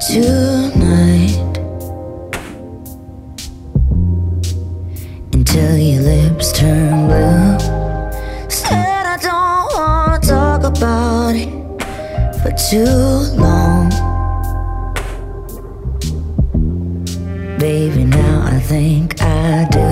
tonight until your lips turn blue. Said I don't wanna talk about it for too long. Baby, now I think I do.